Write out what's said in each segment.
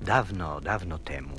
Dawno, dawno temu.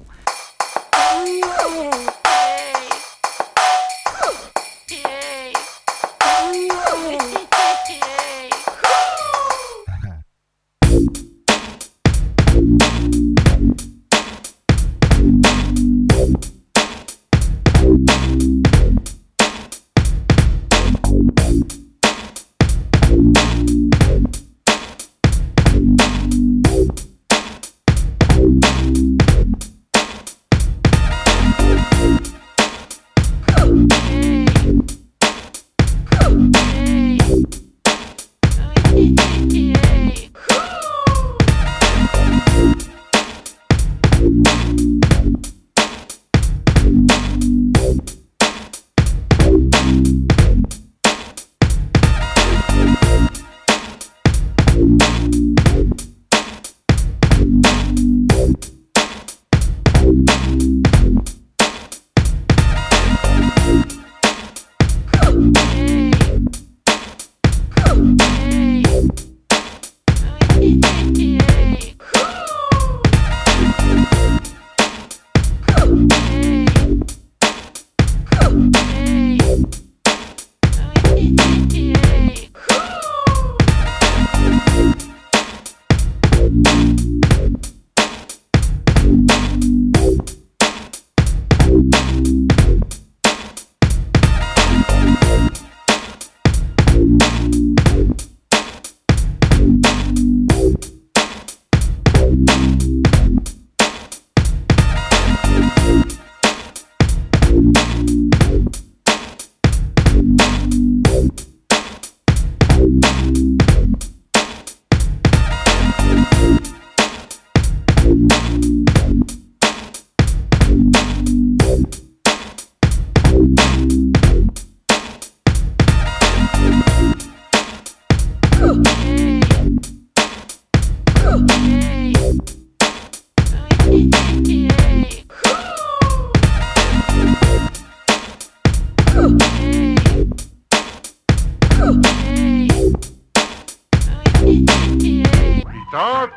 Tak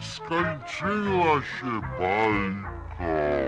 skończyła się bajka.